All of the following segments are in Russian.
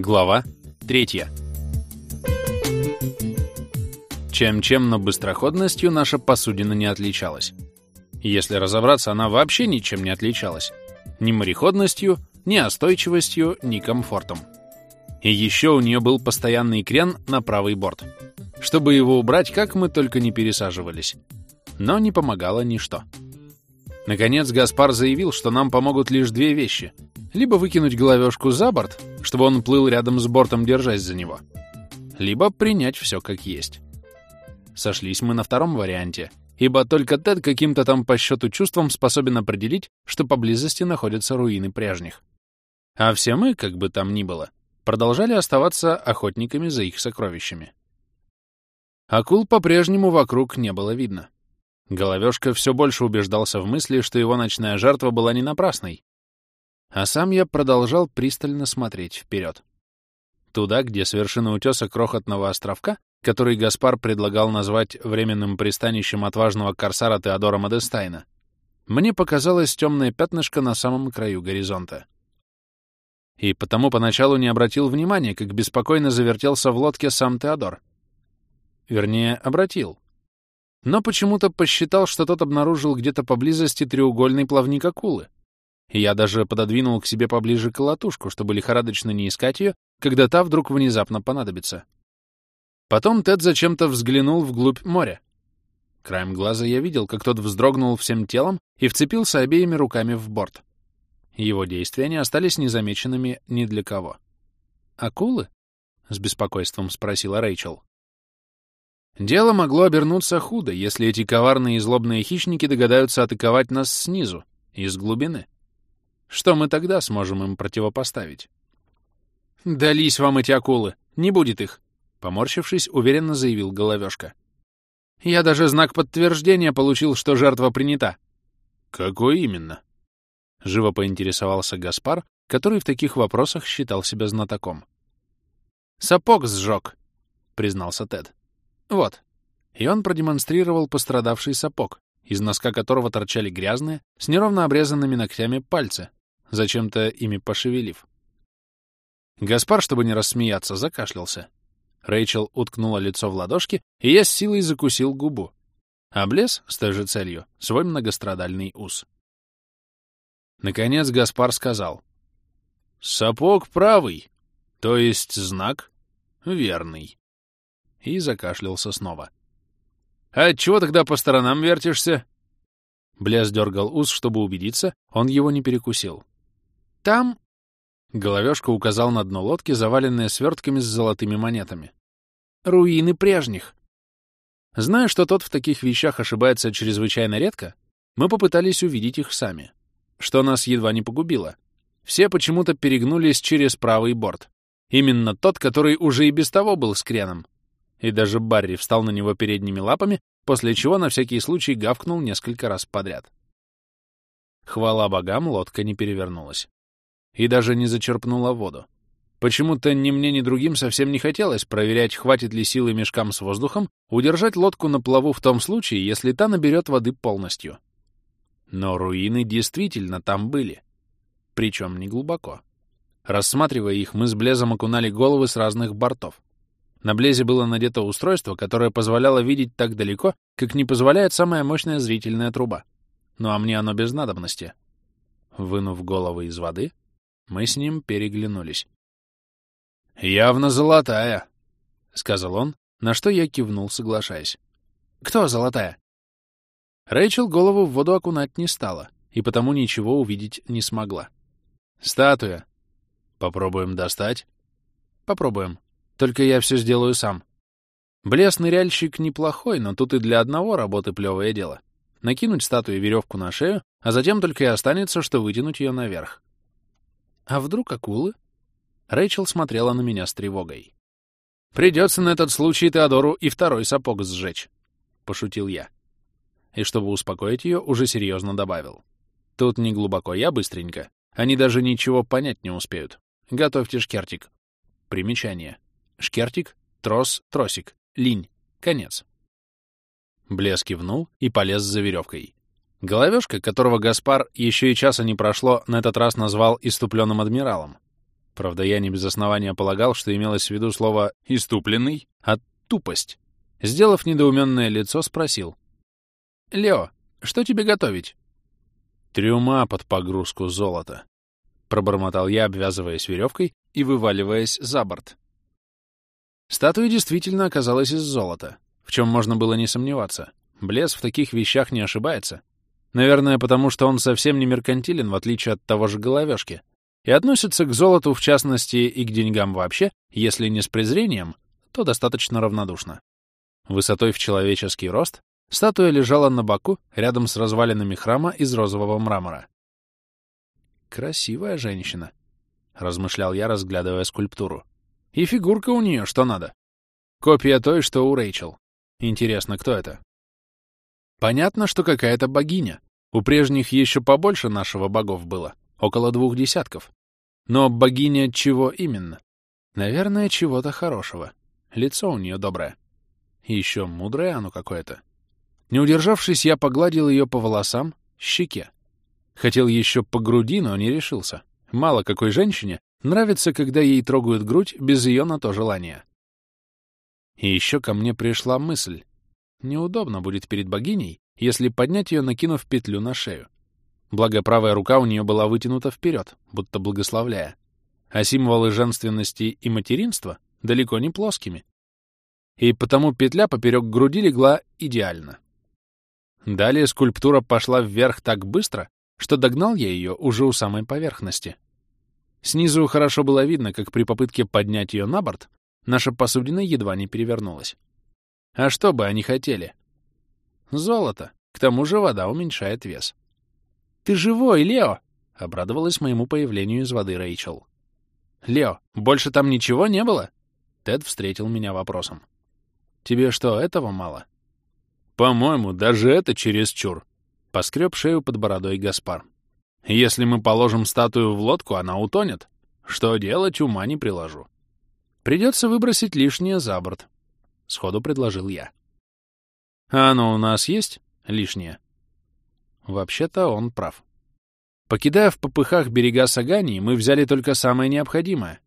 Глава третья. Чем-чем, но быстроходностью наша посудина не отличалась. Если разобраться, она вообще ничем не отличалась. Ни мореходностью, ни остойчивостью, ни комфортом. И еще у нее был постоянный крен на правый борт. Чтобы его убрать, как мы только не пересаживались. Но не помогало ничто. Наконец Гаспар заявил, что нам помогут лишь две вещи. Либо выкинуть головешку за борт, чтобы он плыл рядом с бортом, держась за него. Либо принять все как есть. Сошлись мы на втором варианте, ибо только Тед каким-то там по счету чувством способен определить, что поблизости находятся руины прежних. А все мы, как бы там ни было, продолжали оставаться охотниками за их сокровищами. Акул по-прежнему вокруг не было видно. Головешка все больше убеждался в мысли, что его ночная жертва была не напрасной. А сам я продолжал пристально смотреть вперед. Туда, где с вершины утеса крохотного островка, который Гаспар предлагал назвать временным пристанищем отважного корсара Теодора Модестайна, мне показалось темное пятнышко на самом краю горизонта. И потому поначалу не обратил внимания, как беспокойно завертелся в лодке сам Теодор. Вернее, обратил — но почему-то посчитал, что тот обнаружил где-то поблизости треугольный плавник акулы. И я даже пододвинул к себе поближе колотушку, чтобы лихорадочно не искать ее, когда та вдруг внезапно понадобится. Потом Тед зачем-то взглянул вглубь моря. Краем глаза я видел, как тот вздрогнул всем телом и вцепился обеими руками в борт. Его действия не остались незамеченными ни для кого. «Акулы?» — с беспокойством спросила Рэйчел. Дело могло обернуться худо, если эти коварные и злобные хищники догадаются атаковать нас снизу, из глубины. Что мы тогда сможем им противопоставить? «Дались вам эти акулы! Не будет их!» Поморщившись, уверенно заявил Головешка. «Я даже знак подтверждения получил, что жертва принята». «Какой именно?» Живо поинтересовался Гаспар, который в таких вопросах считал себя знатоком. «Сапог сжег», — признался Тед. Вот. И он продемонстрировал пострадавший сапог, из носка которого торчали грязные, с неровно обрезанными ногтями пальцы, зачем-то ими пошевелив. Гаспар, чтобы не рассмеяться, закашлялся. Рэйчел уткнула лицо в ладошки, и я с силой закусил губу. Облез, с той же целью, свой многострадальный ус. Наконец Гаспар сказал. «Сапог правый, то есть знак верный» и закашлялся снова. «А чего тогда по сторонам вертишься?» Бляс дергал ус, чтобы убедиться, он его не перекусил. «Там...» Головешка указал на дно лодки, заваленное свертками с золотыми монетами. «Руины прежних». Зная, что тот в таких вещах ошибается чрезвычайно редко, мы попытались увидеть их сами, что нас едва не погубило. Все почему-то перегнулись через правый борт. Именно тот, который уже и без того был с креном, и даже Барри встал на него передними лапами, после чего на всякий случай гавкнул несколько раз подряд. Хвала богам, лодка не перевернулась. И даже не зачерпнула воду. Почему-то ни мне, ни другим совсем не хотелось проверять, хватит ли силы мешкам с воздухом удержать лодку на плаву в том случае, если та наберет воды полностью. Но руины действительно там были. Причем не глубоко. Рассматривая их, мы с Блезом окунали головы с разных бортов. На Блезе было надето устройство, которое позволяло видеть так далеко, как не позволяет самая мощная зрительная труба. Ну а мне оно без надобности. Вынув головы из воды, мы с ним переглянулись. «Явно золотая», — сказал он, на что я кивнул, соглашаясь. «Кто золотая?» Рэйчел голову в воду окунать не стала, и потому ничего увидеть не смогла. «Статуя. Попробуем достать?» «Попробуем», только я все сделаю сам. Блес-ныряльщик неплохой, но тут и для одного работы плевое дело. Накинуть статую веревку на шею, а затем только и останется, что вытянуть ее наверх. А вдруг акулы? Рэйчел смотрела на меня с тревогой. «Придется на этот случай Теодору и второй сапог сжечь», — пошутил я. И чтобы успокоить ее, уже серьезно добавил. «Тут не глубоко, я быстренько. Они даже ничего понять не успеют. Готовьте шкертик». Примечание. Шкертик, трос, тросик, линь, конец. Блес кивнул и полез за веревкой. Головешка, которого Гаспар еще и часа не прошло, на этот раз назвал иступленным адмиралом, Правда, я не без основания полагал, что имелось в виду слово «иступленный», а «тупость». Сделав недоуменное лицо, спросил. «Лео, что тебе готовить?» «Трюма под погрузку золота», — пробормотал я, обвязываясь веревкой и вываливаясь за борт. Статуя действительно оказалась из золота, в чем можно было не сомневаться. Блес в таких вещах не ошибается. Наверное, потому что он совсем не меркантилен, в отличие от того же головешки, и относится к золоту, в частности, и к деньгам вообще, если не с презрением, то достаточно равнодушно. Высотой в человеческий рост статуя лежала на боку рядом с развалинами храма из розового мрамора. «Красивая женщина», — размышлял я, разглядывая скульптуру. «И фигурка у нее что надо. Копия той, что у Рэйчел. Интересно, кто это?» Понятно, что какая-то богиня. У прежних еще побольше нашего богов было, около двух десятков. Но богиня чего именно? Наверное, чего-то хорошего. Лицо у нее доброе. Еще мудрое оно какое-то. Не удержавшись, я погладил ее по волосам, щеке. Хотел еще по груди, но не решился. Мало какой женщине нравится, когда ей трогают грудь без ее на то желания. И еще ко мне пришла мысль. Неудобно будет перед богиней, если поднять ее, накинув петлю на шею. Благо, правая рука у нее была вытянута вперед, будто благословляя. А символы женственности и материнства далеко не плоскими. И потому петля поперек груди легла идеально. Далее скульптура пошла вверх так быстро, что догнал я ее уже у самой поверхности. Снизу хорошо было видно, как при попытке поднять ее на борт наша посудина едва не перевернулась. А что бы они хотели? Золото. К тому же вода уменьшает вес. «Ты живой, Лео!» — обрадовалась моему появлению из воды Рэйчел. «Лео, больше там ничего не было?» Тед встретил меня вопросом. «Тебе что, этого мало?» «По-моему, даже это чересчур», — поскреб шею под бородой Гаспар. «Если мы положим статую в лодку, она утонет. Что делать, ума не приложу. Придется выбросить лишнее за борт. — сходу предложил я. «А оно у нас есть лишнее?» Вообще-то он прав. Покидая в попыхах берега Сагании, мы взяли только самое необходимое.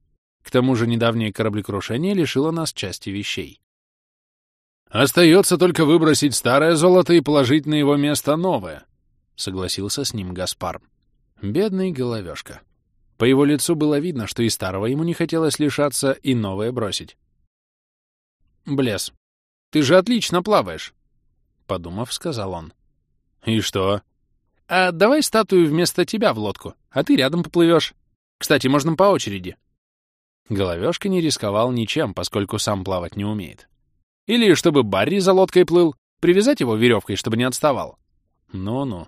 К тому же недавнее кораблекрушение лишило нас части вещей. «Остается только выбросить старое золото и положить на его место новое», — согласился с ним Гаспар. Бедный головешка. По его лицу было видно, что и старого ему не хотелось лишаться, и новое бросить. Блес, ты же отлично плаваешь, — подумав, сказал он. И что? А давай статую вместо тебя в лодку, а ты рядом поплывешь. Кстати, можно по очереди. Головешка не рисковал ничем, поскольку сам плавать не умеет. Или чтобы Барри за лодкой плыл, привязать его веревкой, чтобы не отставал. Ну-ну.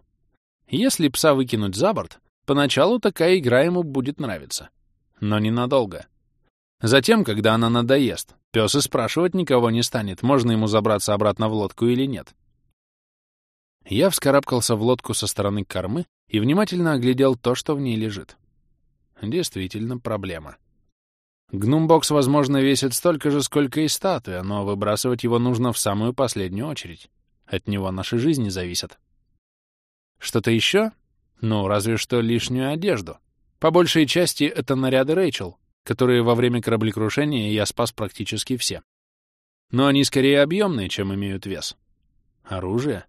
Если пса выкинуть за борт, поначалу такая игра ему будет нравиться. Но ненадолго. Затем, когда она надоест, пес и спрашивать никого не станет, можно ему забраться обратно в лодку или нет. Я вскарабкался в лодку со стороны кормы и внимательно оглядел то, что в ней лежит. Действительно проблема. Гнумбокс, возможно, весит столько же, сколько и статуя, но выбрасывать его нужно в самую последнюю очередь. От него наши жизни зависят. Что-то еще? Ну, разве что лишнюю одежду. По большей части это наряды Рэйчел, которые во время кораблекрушения я спас практически все. Но они скорее объемные, чем имеют вес. Оружие?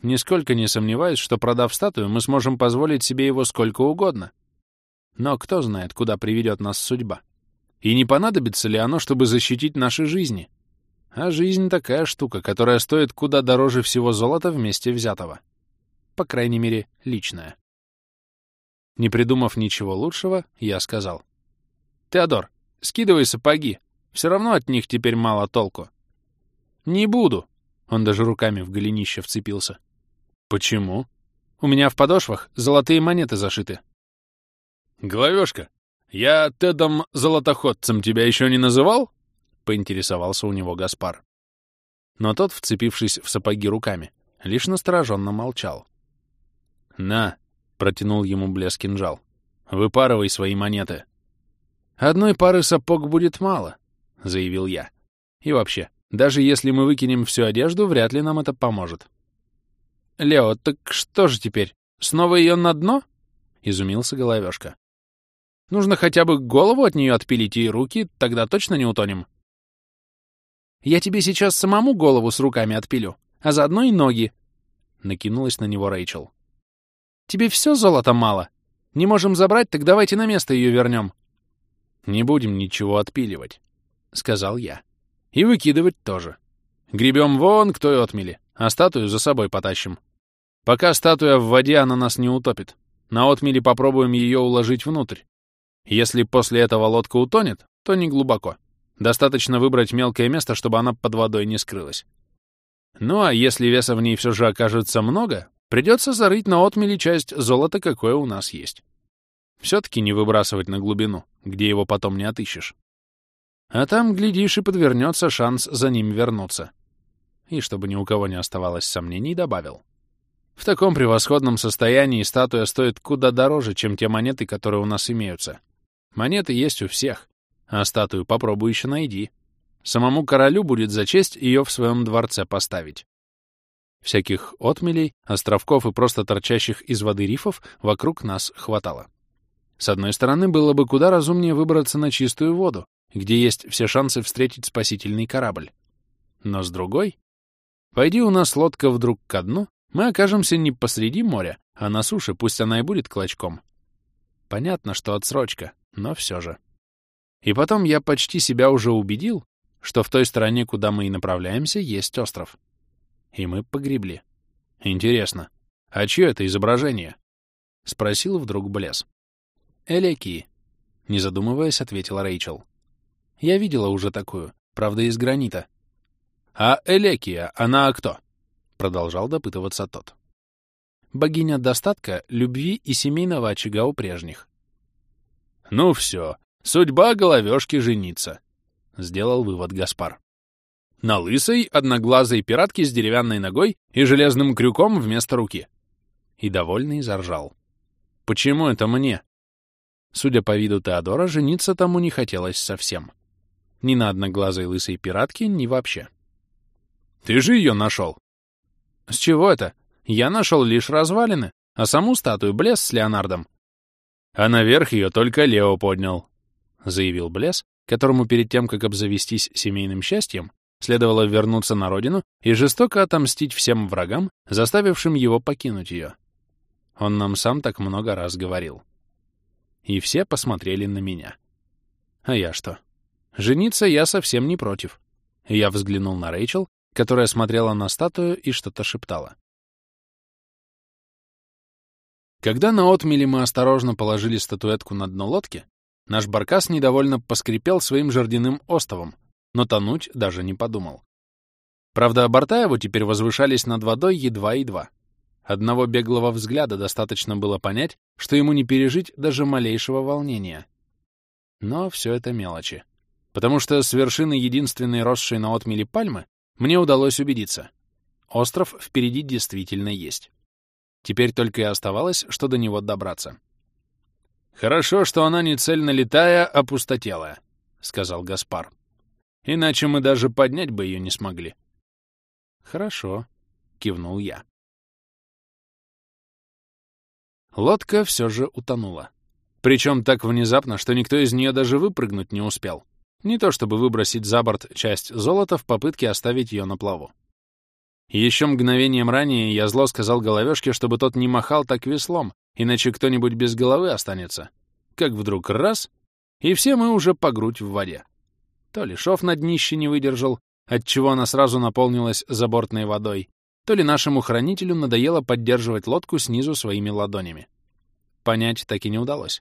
Нисколько не сомневаюсь, что, продав статую, мы сможем позволить себе его сколько угодно. Но кто знает, куда приведет нас судьба. И не понадобится ли оно, чтобы защитить наши жизни? А жизнь такая штука, которая стоит куда дороже всего золота вместе взятого. По крайней мере, личная. Не придумав ничего лучшего, я сказал — Теодор, скидывай сапоги. Все равно от них теперь мало толку. Не буду. Он даже руками в голенище вцепился. Почему? У меня в подошвах золотые монеты зашиты. Головешка, я Тедом Золотоходцем тебя еще не называл? Поинтересовался у него Гаспар. Но тот, вцепившись в сапоги руками, лишь настороженно молчал. «На!» — протянул ему блеск кинжал. «Выпарывай свои монеты!» «Одной пары сапог будет мало», — заявил я. «И вообще, даже если мы выкинем всю одежду, вряд ли нам это поможет». «Лео, так что же теперь, снова ее на дно?» — изумился Головешка. Нужно хотя бы голову от нее отпилить и руки, тогда точно не утонем. Я тебе сейчас самому голову с руками отпилю, а заодно и ноги. Накинулась на него Рэйчел. Тебе все золото мало? Не можем забрать, так давайте на место ее вернем. Не будем ничего отпиливать, сказал я. И выкидывать тоже. Гребем вон к той отмели, а статую за собой потащим. Пока статуя в воде, она нас не утопит. На отмели попробуем ее уложить внутрь. Если после этого лодка утонет, то не глубоко. Достаточно выбрать мелкое место, чтобы она под водой не скрылась. Ну а если веса в ней все же окажется много, придется зарыть на отмели часть золота, какое у нас есть. Все-таки не выбрасывать на глубину, где его потом не отыщешь. А там, глядишь, и подвернется шанс за ним вернуться. И чтобы ни у кого не оставалось сомнений, добавил. В таком превосходном состоянии статуя стоит куда дороже, чем те монеты, которые у нас имеются. Монеты есть у всех, а статую попробуй еще найди. Самому королю будет за честь ее в своем дворце поставить. Всяких отмелей, островков и просто торчащих из воды рифов вокруг нас хватало. С одной стороны, было бы куда разумнее выбраться на чистую воду, где есть все шансы встретить спасительный корабль. Но с другой, пойди у нас лодка вдруг ко дну, мы окажемся не посреди моря, а на суше, пусть она и будет клочком. Понятно, что отсрочка, но все же. И потом я почти себя уже убедил, что в той стороне, куда мы и направляемся, есть остров. И мы погребли. Интересно, а чье это изображение? Спросил вдруг Блес. Элекии. Не задумываясь, ответила Рэйчел. Я видела уже такую, правда, из гранита. А Элекия, она кто? Продолжал допытываться тот. Богиня достатка, любви и семейного очага у прежних. «Ну все, судьба головешки жениться», — сделал вывод Гаспар. «На лысой, одноглазой пиратке с деревянной ногой и железным крюком вместо руки». И довольный заржал. «Почему это мне?» Судя по виду Теодора, жениться тому не хотелось совсем. Ни на одноглазой лысой пиратке, ни вообще. «Ты же ее нашел!» «С чего это? Я нашел лишь развалины, а саму статую Блес с Леонардом а наверх ее только Лео поднял», — заявил Блес, которому перед тем, как обзавестись семейным счастьем, следовало вернуться на родину и жестоко отомстить всем врагам, заставившим его покинуть ее. Он нам сам так много раз говорил. И все посмотрели на меня. А я что? Жениться я совсем не против. Я взглянул на Рэйчел, которая смотрела на статую и что-то шептала. Когда на отмеле мы осторожно положили статуэтку на дно лодки, наш баркас недовольно поскрипел своим жердяным остовом, но тонуть даже не подумал. Правда, борта его теперь возвышались над водой едва-едва. Одного беглого взгляда достаточно было понять, что ему не пережить даже малейшего волнения. Но все это мелочи. Потому что с вершины единственной росшей на отмеле пальмы мне удалось убедиться. Остров впереди действительно есть. Теперь только и оставалось, что до него добраться. «Хорошо, что она не цельно летая, а пустотелая», — сказал Гаспар. «Иначе мы даже поднять бы ее не смогли». «Хорошо», — кивнул я. Лодка все же утонула. Причем так внезапно, что никто из нее даже выпрыгнуть не успел. Не то чтобы выбросить за борт часть золота в попытке оставить ее на плаву. Еще мгновением ранее я зло сказал головешке, чтобы тот не махал так веслом, иначе кто-нибудь без головы останется. Как вдруг раз — и все мы уже по грудь в воде. То ли шов на днище не выдержал, отчего она сразу наполнилась забортной водой, то ли нашему хранителю надоело поддерживать лодку снизу своими ладонями. Понять так и не удалось,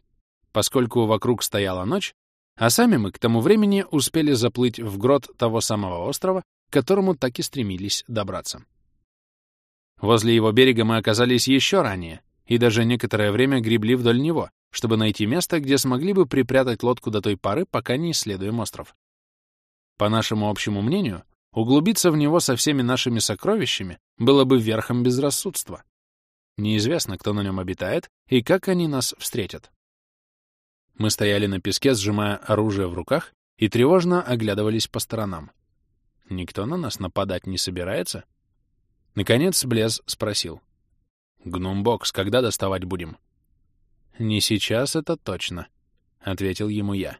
поскольку вокруг стояла ночь, а сами мы к тому времени успели заплыть в грот того самого острова, к которому так и стремились добраться. Возле его берега мы оказались еще ранее, и даже некоторое время гребли вдоль него, чтобы найти место, где смогли бы припрятать лодку до той поры, пока не исследуем остров. По нашему общему мнению, углубиться в него со всеми нашими сокровищами было бы верхом безрассудства. Неизвестно, кто на нем обитает и как они нас встретят. Мы стояли на песке, сжимая оружие в руках, и тревожно оглядывались по сторонам. Никто на нас нападать не собирается? Наконец Блез спросил. «Гнумбокс, когда доставать будем?» «Не сейчас, это точно», — ответил ему я.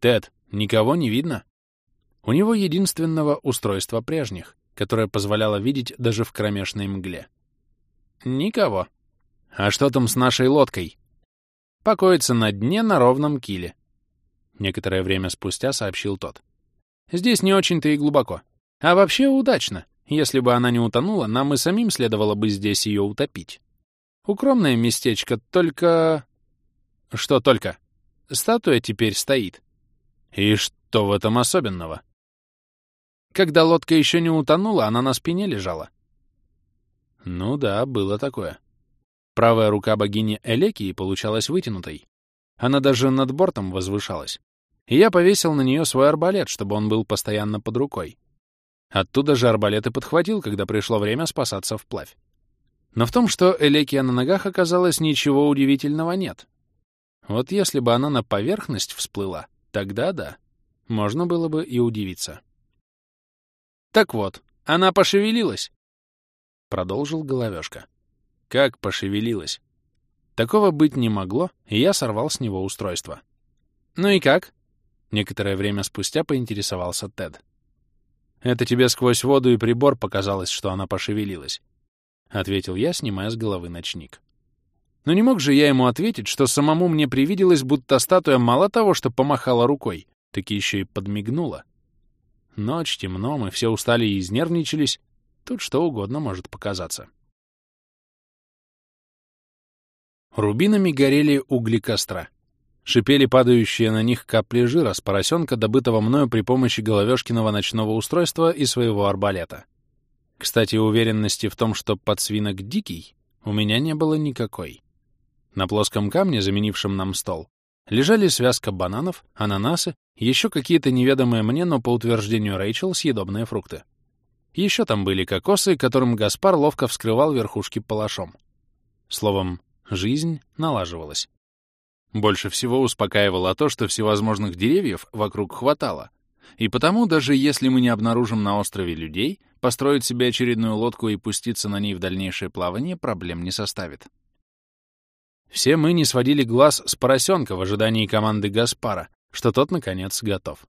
Тед, никого не видно? У него единственного устройства прежних, которое позволяло видеть даже в кромешной мгле. Никого. А что там с нашей лодкой? Покоится на дне на ровном киле. Некоторое время спустя сообщил тот. Здесь не очень-то и глубоко. А вообще удачно. Если бы она не утонула, нам и самим следовало бы здесь ее утопить. Укромное местечко, только... Что только? Статуя теперь стоит. И что в этом особенного? Когда лодка еще не утонула, она на спине лежала. Ну да, было такое. Правая рука богини Элекии получалась вытянутой. Она даже над бортом возвышалась. И я повесил на нее свой арбалет, чтобы он был постоянно под рукой. Оттуда же арбалет и подхватил, когда пришло время спасаться вплавь. Но в том, что Элекия на ногах оказалось, ничего удивительного нет. Вот если бы она на поверхность всплыла, тогда да, можно было бы и удивиться. «Так вот, она пошевелилась!» — продолжил Головешка. Как пошевелилась. Такого быть не могло, и я сорвал с него устройство. «Ну и как?» Некоторое время спустя поинтересовался Тед. «Это тебе сквозь воду и прибор показалось, что она пошевелилась», — ответил я, снимая с головы ночник. Но не мог же я ему ответить, что самому мне привиделось, будто статуя мало того, что помахала рукой, так еще и подмигнула. Ночь, темно, мы все устали и изнервничались. Тут что угодно может показаться. Рубинами горели угли костра. Шипели падающие на них капли жира с поросенка, добытого мною при помощи головешкиного ночного устройства и своего арбалета. Кстати, уверенности в том, что подсвинок дикий, у меня не было никакой. На плоском камне, заменившем нам стол, лежали связка бананов, ананасы, еще какие-то неведомые мне, но по утверждению Рэйчел, съедобные фрукты. Еще там были кокосы, которым Гаспар ловко вскрывал верхушки палашом. Словом, Жизнь налаживалась. Больше всего успокаивало то, что всевозможных деревьев вокруг хватало. И потому, даже если мы не обнаружим на острове людей, построить себе очередную лодку и пуститься на ней в дальнейшее плавание проблем не составит. Все мы не сводили глаз с поросенка в ожидании команды Гаспара, что тот, наконец, готов.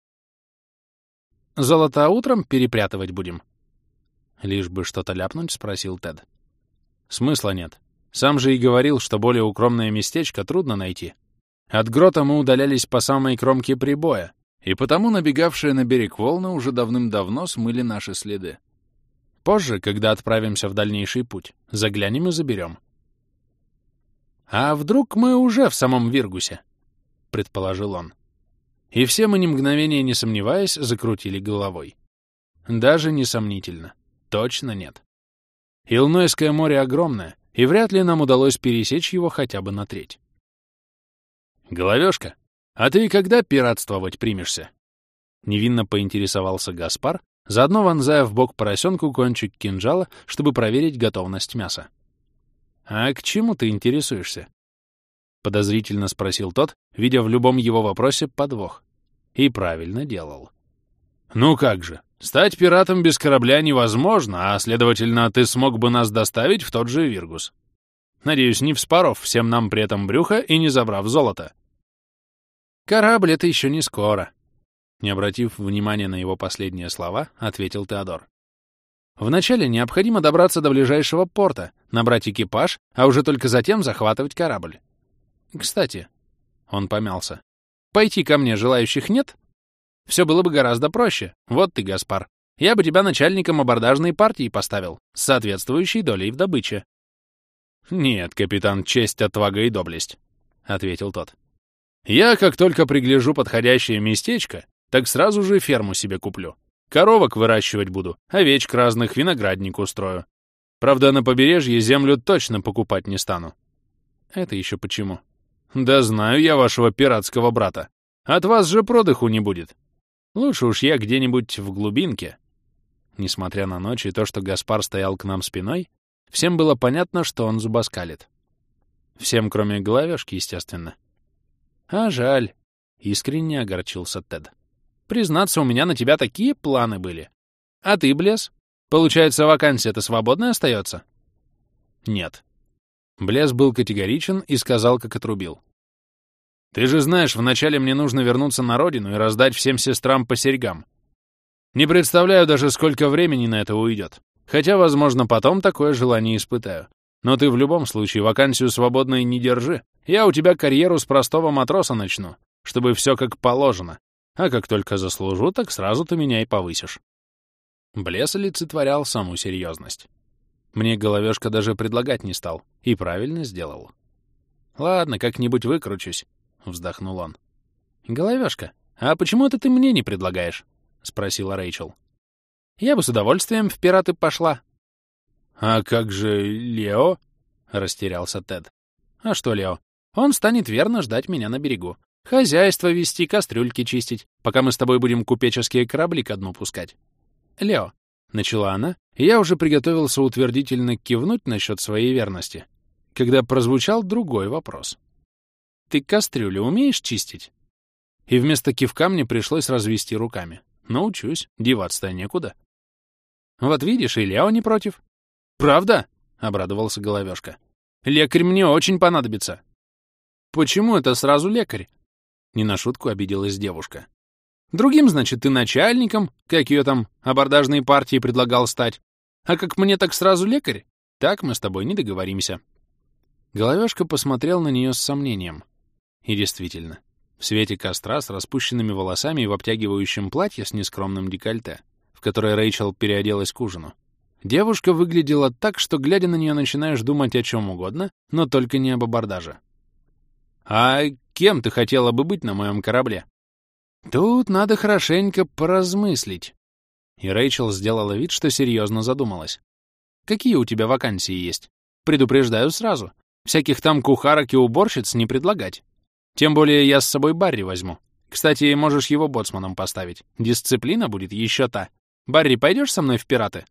«Золото утром перепрятывать будем?» Лишь бы что-то ляпнуть, спросил Тед. «Смысла нет. Сам же и говорил, что более укромное местечко трудно найти. От грота мы удалялись по самой кромке прибоя, и потому набегавшие на берег волны уже давным-давно смыли наши следы. Позже, когда отправимся в дальнейший путь, заглянем и заберем. «А вдруг мы уже в самом Виргусе?» — предположил он. И все мы, ни мгновения не сомневаясь, закрутили головой. Даже несомнительно. Точно нет. Илнойское море огромное, и вряд ли нам удалось пересечь его хотя бы на треть. «Головешка, а ты когда пиратствовать примешься?» Невинно поинтересовался Гаспар, заодно вонзая в бок поросенку кончик кинжала, чтобы проверить готовность мяса. «А к чему ты интересуешься?» Подозрительно спросил тот, видя в любом его вопросе подвох. И правильно делал. «Ну как же, Стать пиратом без корабля невозможно, а, следовательно, ты смог бы нас доставить в тот же Виргус. Надеюсь, не вспоров всем нам при этом брюхо и не забрав золото. Корабль — это еще не скоро. Не обратив внимания на его последние слова, ответил Теодор. Вначале необходимо добраться до ближайшего порта, набрать экипаж, а уже только затем захватывать корабль. Кстати, он помялся. Пойти ко мне желающих нет? Все было бы гораздо проще. Вот ты, Гаспар. Я бы тебя начальником абордажной партии поставил, с соответствующей долей в добыче. «Нет, капитан, честь, отвага и доблесть», — ответил тот. «Я, как только пригляжу подходящее местечко, так сразу же ферму себе куплю. Коровок выращивать буду, овечек разных, виноградник устрою. Правда, на побережье землю точно покупать не стану». «Это еще почему?» «Да знаю я вашего пиратского брата. От вас же продыху не будет. Лучше уж я где-нибудь в глубинке. Несмотря на ночь и то, что Гаспар стоял к нам спиной, всем было понятно, что он зубоскалит. Всем, кроме головешки, естественно. А жаль. Искренне огорчился Тед. Признаться, у меня на тебя такие планы были. А ты, Блес? Получается, вакансия-то свободная остается? Нет. Блес был категоричен и сказал, как отрубил. Ты же знаешь, вначале мне нужно вернуться на родину и раздать всем сестрам по серьгам. Не представляю даже, сколько времени на это уйдет. Хотя, возможно, потом такое желание испытаю. Но ты в любом случае вакансию свободной не держи. Я у тебя карьеру с простого матроса начну, чтобы все как положено. А как только заслужу, так сразу ты меня и повысишь. Блес олицетворял саму серьезность. Мне головешка даже предлагать не стал. И правильно сделал. Ладно, как-нибудь выкручусь. — вздохнул он. «Головешка, а почему это ты мне не предлагаешь?» — спросила Рэйчел. «Я бы с удовольствием в пираты пошла». «А как же Лео?» — растерялся Тед. «А что Лео? Он станет верно ждать меня на берегу. Хозяйство вести, кастрюльки чистить, пока мы с тобой будем купеческие корабли ко дну пускать». «Лео», — начала она, и я уже приготовился утвердительно кивнуть насчет своей верности, когда прозвучал другой вопрос. Ты кастрюлю умеешь чистить?» И вместо кивка мне пришлось развести руками. Научусь, деваться-то некуда. Вот видишь, и Лео не против. «Правда?» — обрадовался Головешка. «Лекарь мне очень понадобится». «Почему это сразу лекарь?» Не на шутку обиделась девушка. «Другим, значит, ты начальником, как ее там абордажные партии предлагал стать. А как мне так сразу лекарь? Так мы с тобой не договоримся». Головешка посмотрел на нее с сомнением. И действительно, в свете костра с распущенными волосами и в обтягивающем платье с нескромным декольте, в которое Рэйчел переоделась к ужину, девушка выглядела так, что, глядя на нее, начинаешь думать о чем угодно, но только не об абордаже. «А кем ты хотела бы быть на моем корабле?» «Тут надо хорошенько поразмыслить». И Рэйчел сделала вид, что серьезно задумалась. «Какие у тебя вакансии есть? Предупреждаю сразу. Всяких там кухарок и уборщиц не предлагать. Тем более я с собой Барри возьму. Кстати, можешь его боцманом поставить. Дисциплина будет еще та. Барри, пойдешь со мной в пираты?»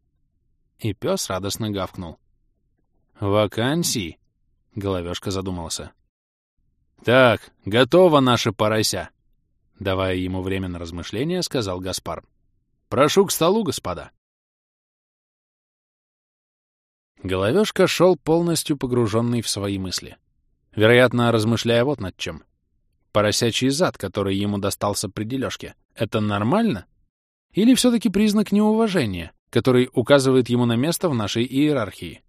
И пес радостно гавкнул. «Вакансии?» — Головешка задумался. «Так, готово наше порося!» Давая ему время на размышления, сказал Гаспар. «Прошу к столу, господа!» Головешка шел полностью погруженный в свои мысли. Вероятно, размышляя вот над чем. Поросячий зад, который ему достался при дележке, это нормально? Или все-таки признак неуважения, который указывает ему на место в нашей иерархии?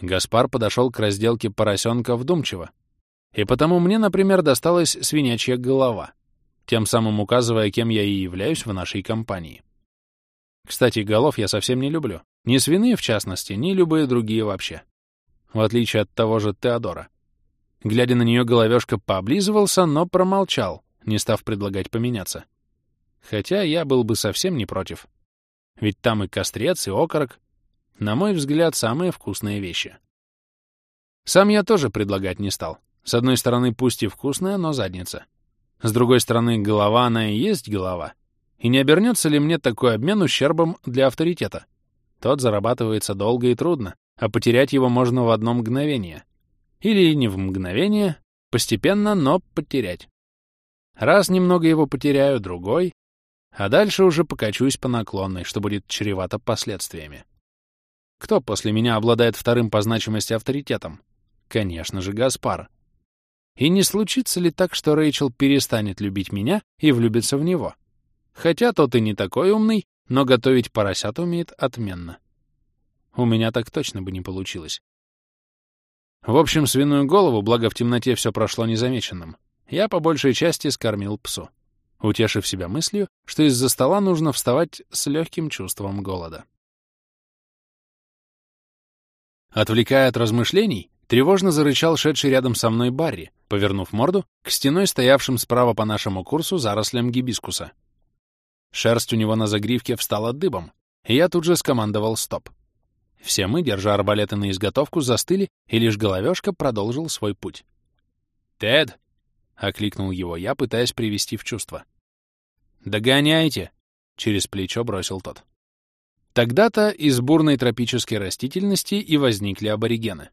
Гаспар подошел к разделке поросенка вдумчиво. И потому мне, например, досталась свинячья голова, тем самым указывая, кем я и являюсь в нашей компании. Кстати, голов я совсем не люблю. Ни свиные, в частности, ни любые другие вообще. В отличие от того же Теодора. Глядя на нее, головешка пооблизывался, но промолчал, не став предлагать поменяться. Хотя я был бы совсем не против. Ведь там и кострец, и окорок. На мой взгляд, самые вкусные вещи. Сам я тоже предлагать не стал. С одной стороны, пусть и вкусная, но задница. С другой стороны, голова она и есть голова. И не обернется ли мне такой обмен ущербом для авторитета? Тот зарабатывается долго и трудно, а потерять его можно в одно мгновение — или не в мгновение, постепенно, но потерять. Раз немного его потеряю, другой, а дальше уже покачусь по наклонной, что будет чревато последствиями. Кто после меня обладает вторым по значимости авторитетом? Конечно же, Гаспар. И не случится ли так, что Рэйчел перестанет любить меня и влюбится в него? Хотя тот и не такой умный, но готовить поросят умеет отменно. У меня так точно бы не получилось. В общем, свиную голову, благо в темноте все прошло незамеченным, я по большей части скормил псу, утешив себя мыслью, что из-за стола нужно вставать с легким чувством голода. Отвлекая от размышлений, тревожно зарычал шедший рядом со мной Барри, повернув морду к стеной, стоявшим справа по нашему курсу зарослям гибискуса. Шерсть у него на загривке встала дыбом, и я тут же скомандовал «стоп». Все мы, держа арбалеты на изготовку, застыли, и лишь головешка продолжил свой путь. «Тед!» — окликнул его я, пытаясь привести в чувство. «Догоняйте!» — через плечо бросил тот. Тогда-то из бурной тропической растительности и возникли аборигены.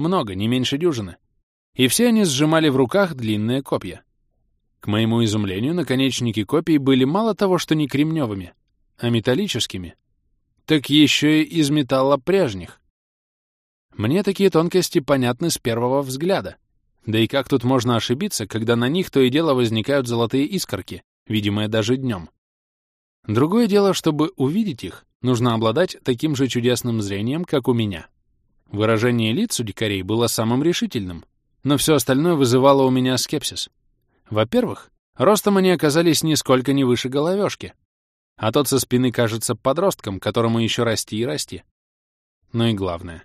Много, не меньше дюжины. И все они сжимали в руках длинные копья. К моему изумлению, наконечники копий были мало того, что не кремневыми, а металлическими, так еще и из металла прежних. Мне такие тонкости понятны с первого взгляда. Да и как тут можно ошибиться, когда на них то и дело возникают золотые искорки, видимые даже днем? Другое дело, чтобы увидеть их, нужно обладать таким же чудесным зрением, как у меня. Выражение лиц у дикарей было самым решительным, но все остальное вызывало у меня скепсис. Во-первых, ростом они оказались нисколько не выше головешки, а тот со спины кажется подростком, которому еще расти и расти. Ну и главное.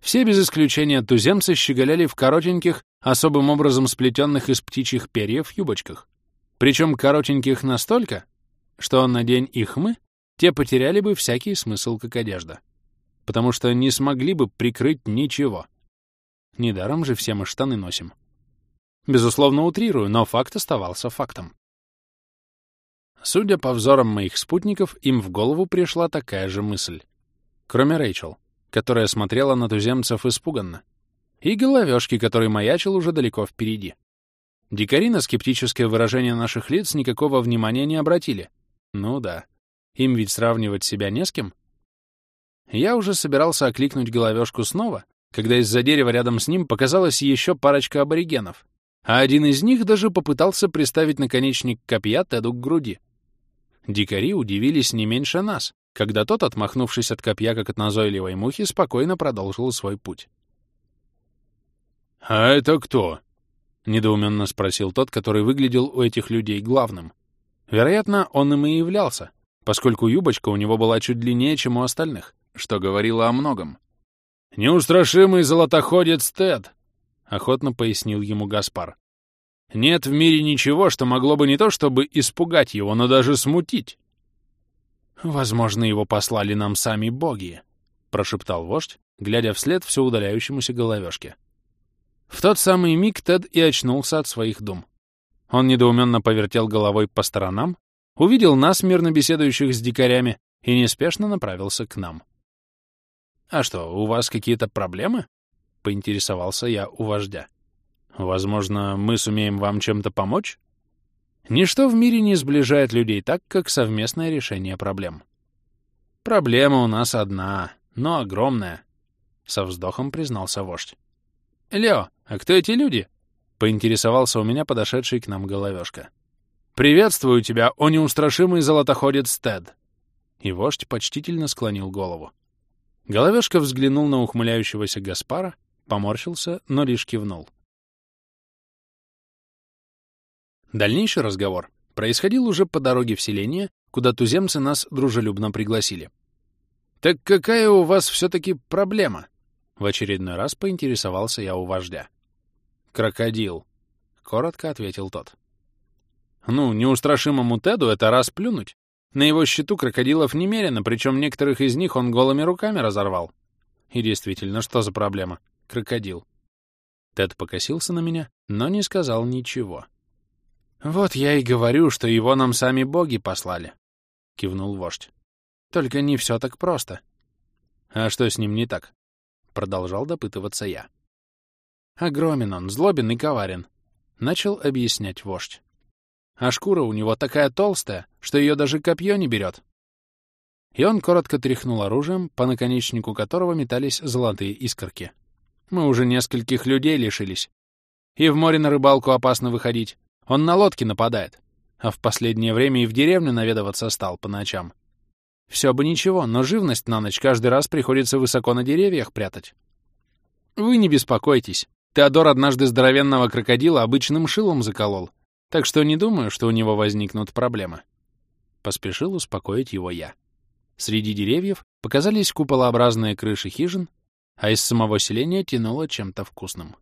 Все без исключения туземцы щеголяли в коротеньких, особым образом сплетенных из птичьих перьев юбочках. Причем коротеньких настолько, что на день их мы, те потеряли бы всякий смысл как одежда. Потому что не смогли бы прикрыть ничего. Недаром же все мы штаны носим. Безусловно, утрирую, но факт оставался фактом. Судя по взорам моих спутников, им в голову пришла такая же мысль. Кроме Рэйчел, которая смотрела на туземцев испуганно, и головешки, который маячил уже далеко впереди. Дикари на скептическое выражение наших лиц никакого внимания не обратили. Ну да, им ведь сравнивать себя не с кем. Я уже собирался окликнуть головешку снова, когда из-за дерева рядом с ним показалась еще парочка аборигенов, а один из них даже попытался приставить наконечник копья Теду к груди. Дикари удивились не меньше нас, когда тот, отмахнувшись от копья, как от назойливой мухи, спокойно продолжил свой путь. «А это кто?» — недоуменно спросил тот, который выглядел у этих людей главным. Вероятно, он им и являлся, поскольку юбочка у него была чуть длиннее, чем у остальных, что говорило о многом. «Неустрашимый золотоходец Тед», — охотно пояснил ему Гаспар. «Нет в мире ничего, что могло бы не то чтобы испугать его, но даже смутить». «Возможно, его послали нам сами боги», — прошептал вождь, глядя вслед все удаляющемуся головешке. В тот самый миг Тед и очнулся от своих дум. Он недоуменно повертел головой по сторонам, увидел нас, мирно беседующих с дикарями, и неспешно направился к нам. «А что, у вас какие-то проблемы?» — поинтересовался я у вождя. «Возможно, мы сумеем вам чем-то помочь?» Ничто в мире не сближает людей так, как совместное решение проблем. «Проблема у нас одна, но огромная», — со вздохом признался вождь. «Лео, а кто эти люди?» — поинтересовался у меня подошедший к нам головешка. «Приветствую тебя, о неустрашимый золотоходец Тед!» И вождь почтительно склонил голову. Головешка взглянул на ухмыляющегося Гаспара, поморщился, но лишь кивнул. Дальнейший разговор происходил уже по дороге в селение, куда туземцы нас дружелюбно пригласили. «Так какая у вас все-таки проблема?» В очередной раз поинтересовался я у вождя. «Крокодил», — коротко ответил тот. «Ну, неустрашимому Теду это раз плюнуть. На его счету крокодилов немерено, причем некоторых из них он голыми руками разорвал. И действительно, что за проблема? Крокодил. Тед покосился на меня, но не сказал ничего. «Вот я и говорю, что его нам сами боги послали», — кивнул вождь. «Только не все так просто». «А что с ним не так?» — продолжал допытываться я. «Огромен он, злобен и коварен», — начал объяснять вождь а шкура у него такая толстая, что ее даже копье не берет. И он коротко тряхнул оружием, по наконечнику которого метались золотые искорки. Мы уже нескольких людей лишились. И в море на рыбалку опасно выходить. Он на лодке нападает. А в последнее время и в деревню наведываться стал по ночам. Все бы ничего, но живность на ночь каждый раз приходится высоко на деревьях прятать. Вы не беспокойтесь. Теодор однажды здоровенного крокодила обычным шилом заколол, так что не думаю, что у него возникнут проблемы. Поспешил успокоить его я. Среди деревьев показались куполообразные крыши хижин, а из самого селения тянуло чем-то вкусным.